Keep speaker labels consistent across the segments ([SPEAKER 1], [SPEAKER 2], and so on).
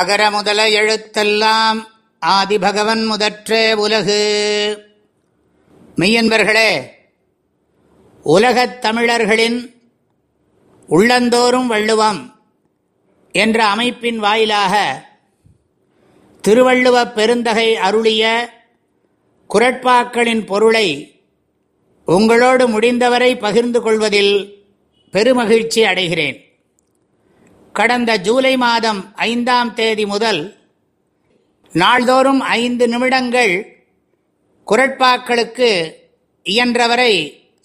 [SPEAKER 1] அகர முதல எழுத்தெல்லாம் ஆதிபகவன் முதற்றே உலகு மெய்யன்பர்களே உலகத் தமிழர்களின் உள்ளந்தோறும் வள்ளுவம் என்ற அமைப்பின் வாயிலாக திருவள்ளுவ பெருந்தகை அருளிய குரட்பாக்களின் பொருளை உங்களோடு முடிந்தவரை பகிர்ந்து கொள்வதில் பெருமகிழ்ச்சி அடைகிறேன் கடந்த ஜூலை மாதம் ஐந்தாம் தேதி முதல் நாள்தோறும் ஐந்து நிமிடங்கள் குரட்பாக்களுக்கு இயன்றவரை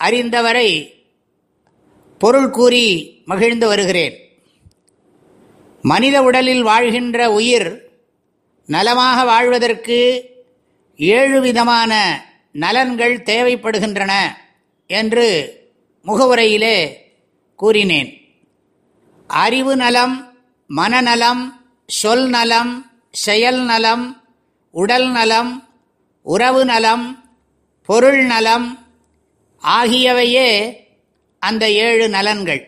[SPEAKER 1] அறிந்தவரை பொருள் கூறி மகிழ்ந்து வருகிறேன் மனித உடலில் வாழ்கின்ற உயிர் நலமாக வாழ்வதற்கு ஏழு விதமான நலன்கள் தேவைப்படுகின்றன என்று முகவுரையிலே கூறினேன் அறிவு நலம் மனநலம் சொல் நலம் செயல் நலம் உடல் நலம் உறவு நலம் பொருள் நலம் ஆகியவையே அந்த ஏழு நலன்கள்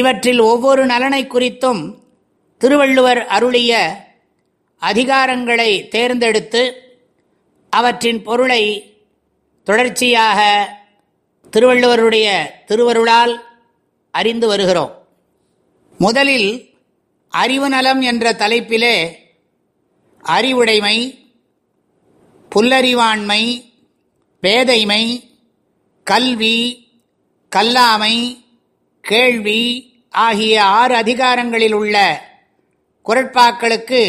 [SPEAKER 1] இவற்றில் ஒவ்வொரு நலனை குறித்தும் திருவள்ளுவர் அருளிய அதிகாரங்களை தேர்ந்தெடுத்து அவற்றின் பொருளை தொடர்ச்சியாக திருவள்ளுவருடைய திருவருளால் அறிந்து வருகிறோம் முதலில் அறிவுநலம் என்ற தலைப்பிலே அறிவுடைமை புல்லறிவாண்மை பேதைமை கல்வி கல்லாமை கேள்வி ஆகிய ஆறு அதிகாரங்களில் உள்ள குரட்பாக்களுக்கு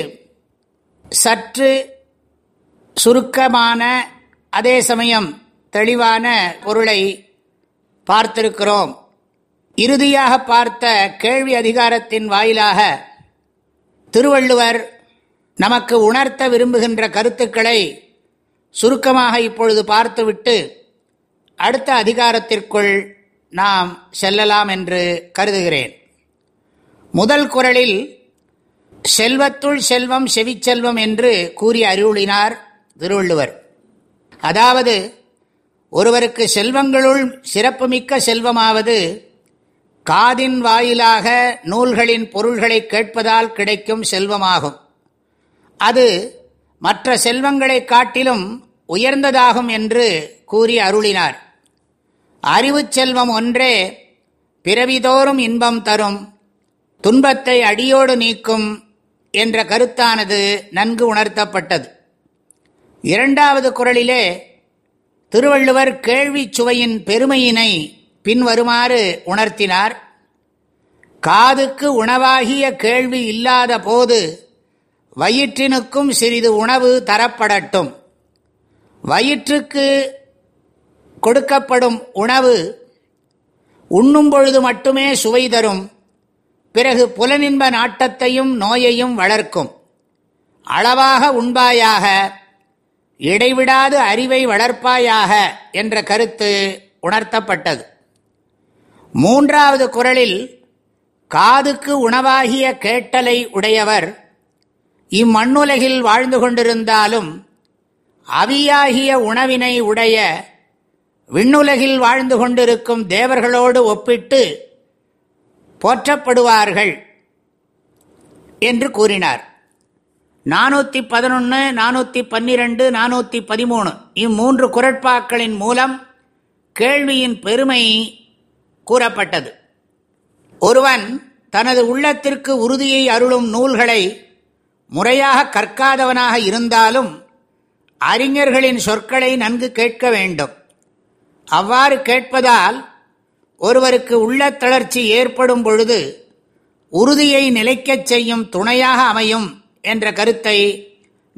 [SPEAKER 1] சற்று சுருக்கமான அதே சமயம் தெளிவான பொருளை பார்த்திருக்கிறோம் இறுதியாக பார்த்த கேள்வி அதிகாரத்தின் வாயிலாக திருவள்ளுவர் நமக்கு உணர்த்த விரும்புகின்ற கருத்துக்களை சுருக்கமாக இப்பொழுது பார்த்துவிட்டு அடுத்த அதிகாரத்திற்குள் நாம் செல்லலாம் என்று கருதுகிறேன் முதல் குரலில் செல்வத்துள் செல்வம் செவிச்செல்வம் என்று கூறி அறிவுளினார் திருவள்ளுவர் அதாவது ஒருவருக்கு செல்வங்களுள் சிறப்புமிக்க செல்வமாவது காதின் வாயிலாக நூல்களின் பொருள்களை கேட்பதால் கிடைக்கும் செல்வமாகும் அது மற்ற செல்வங்களை காட்டிலும் உயர்ந்ததாகும் என்று கூறி அருளினார் அறிவு செல்வம் ஒன்றே பிறவிதோறும் இன்பம் தரும் துன்பத்தை அடியோடு நீக்கும் என்ற கருத்தானது நன்கு உணர்த்தப்பட்டது இரண்டாவது குரலிலே திருவள்ளுவர் கேள்வி சுவையின் பெருமையினை பின்வருமாறு உணர்த்தினார் காதுக்கு உணவாகிய கேள்வி இல்லாத போது வயிற்றினுக்கும் சிறிது உணவு தரப்படட்டும் வயிற்றுக்கு கொடுக்கப்படும் உணவு உண்ணும் பொழுது மட்டுமே சுவை தரும் பிறகு புலனின்ப நாட்டத்தையும் நோயையும் வளர்க்கும் அளவாக உண்பாயாக இடைவிடாது அறிவை வளர்ப்பாயாக என்ற கருத்து உணர்த்தப்பட்டது மூன்றாவது குரலில் காதுக்கு உணவாகிய கேட்டலை உடையவர் இம்மண்ணுலகில் வாழ்ந்து கொண்டிருந்தாலும் அவியாகிய உணவினை உடைய விண்ணுலகில் வாழ்ந்து கொண்டிருக்கும் தேவர்களோடு ஒப்பிட்டு போற்றப்படுவார்கள் என்று கூறினார் நானூற்றி பதினொன்று நானூற்றி பன்னிரெண்டு நானூற்றி பதிமூணு இம்மூன்று குரட்பாக்களின் மூலம் கேள்வியின் பெருமை கூறப்பட்டது ஒருவன் தனது உள்ளத்திற்கு உறுதியை அருளும் நூல்களை முறையாக கற்காதவனாக இருந்தாலும் அறிஞர்களின் சொற்களை நன்கு கேட்க வேண்டும் அவ்வாறு கேட்பதால் ஒருவருக்கு உள்ள தளர்ச்சி ஏற்படும் பொழுது உறுதியை நிலைக்கச் செய்யும் துணையாக அமையும் என்ற கருத்தை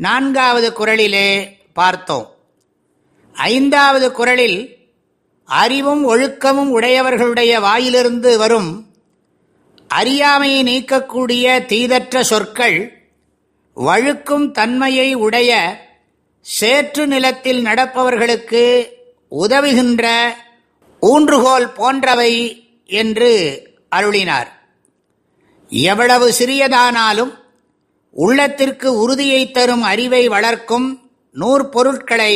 [SPEAKER 1] நான்காவது குரலிலே பார்த்தோம் ஐந்தாவது குரலில் அறிவும் ஒழுக்கமும் உடையவர்களுடைய வாயிலிருந்து வரும் அறியாமையை நீக்கக்கூடிய தீதற்ற சொற்கள் வழுக்கும் தன்மையை உடைய சேற்று நிலத்தில் நடப்பவர்களுக்கு உதவுகின்ற ஊன்றுகோல் போன்றவை என்று அருளினார் எவ்வளவு சிறியதானாலும் உள்ளத்திற்கு உறுதியை தரும் அறிவை வளர்க்கும் நூற்பொருட்களை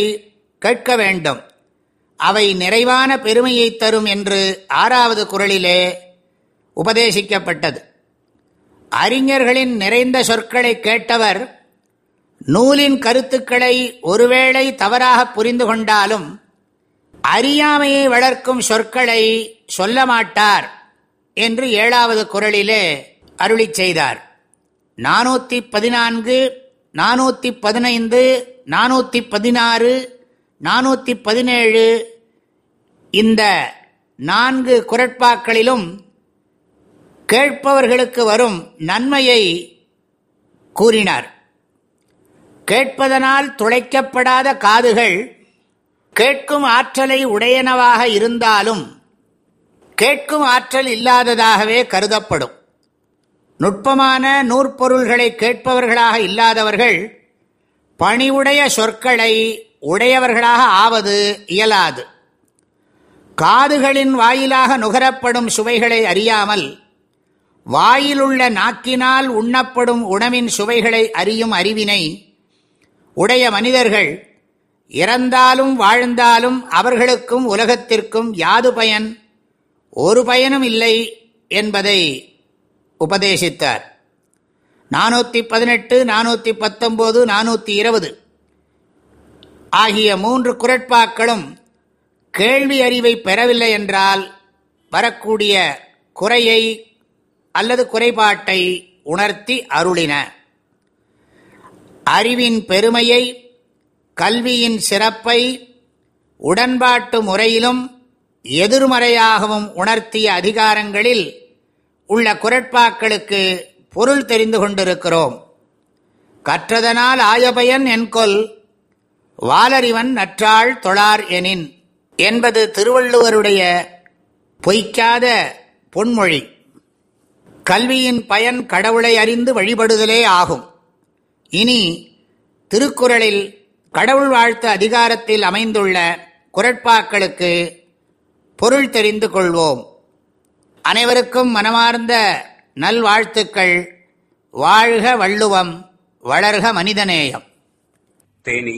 [SPEAKER 1] கேட்க வேண்டும் அவை நிறைவான பெருமையை தரும் என்று ஆறாவது குரலிலே உபதேசிக்கப்பட்டது அறிஞர்களின் நிறைந்த சொற்களை கேட்டவர் நூலின் கருத்துக்களை ஒருவேளை தவறாக புரிந்து கொண்டாலும் அறியாமையை வளர்க்கும் சொற்களை சொல்ல மாட்டார் என்று ஏழாவது குரலிலே அருளி செய்தார் நானூற்றி பதினான்கு நானூற்றி பதினைந்து நானூற்றி பதினாறு நானூற்றி பதினேழு இந்த நான்கு குரட்பாக்களிலும் கேட்பவர்களுக்கு வரும் நன்மையை கூறினார் கேட்பதனால் துளைக்கப்படாத காதுகள் கேட்கும் ஆற்றலை உடையனவாக இருந்தாலும் கேட்கும் ஆற்றல் இல்லாததாகவே கருதப்படும் நுட்பமான நூற்பொருள்களை கேட்பவர்களாக இல்லாதவர்கள் பணிவுடைய சொற்களை உடையவர்களாக ஆவது இயலாது காதுகளின் வாயிலாக நுகரப்படும் சுவைகளை அறியாமல் வாயிலுள்ள நாக்கினால் உண்ணப்படும் உணவின் சுவைகளை அறியும் அறிவினை உடைய மனிதர்கள் இறந்தாலும் வாழ்ந்தாலும் அவர்களுக்கும் உலகத்திற்கும் யாது பயன் ஒரு பயனும் இல்லை என்பதை உபதேசித்தார் நானூற்றி பதினெட்டு நானூற்றி பத்தொம்போது நானூற்றி இருபது ஆகிய மூன்று குரட்பாக்களும் கேள்வி அறிவை பெறவில்லை என்றால் வரக்கூடிய குறையை அல்லது குறைபாட்டை உணர்த்தி அருளின அறிவின் பெருமையை கல்வியின் சிறப்பை உடன்பாட்டு முறையிலும் எதிர்மறையாகவும் உணர்த்திய அதிகாரங்களில் உள்ள குரட்பாக்களுக்கு பொருள் தெரிந்து கொண்டிருக்கிறோம் கற்றதனால் ஆயபயன் என்கொள் வாலறிவன் நற்றாள் தொழார் எனின் என்பது திருவள்ளுவருடைய பொய்க்காத பொன்மொழி கல்வியின் பயன் கடவுளை அறிந்து வழிபடுதலே ஆகும் இனி திருக்குறளில் கடவுள் வாழ்த்து அதிகாரத்தில் அமைந்துள்ள குரட்பாக்களுக்கு பொருள் தெரிந்து கொள்வோம் அனைவருக்கும் மனமார்ந்த நல்வாழ்த்துக்கள் வாழ்க வள்ளுவம் வளர்க மனிதநேயம் தேனி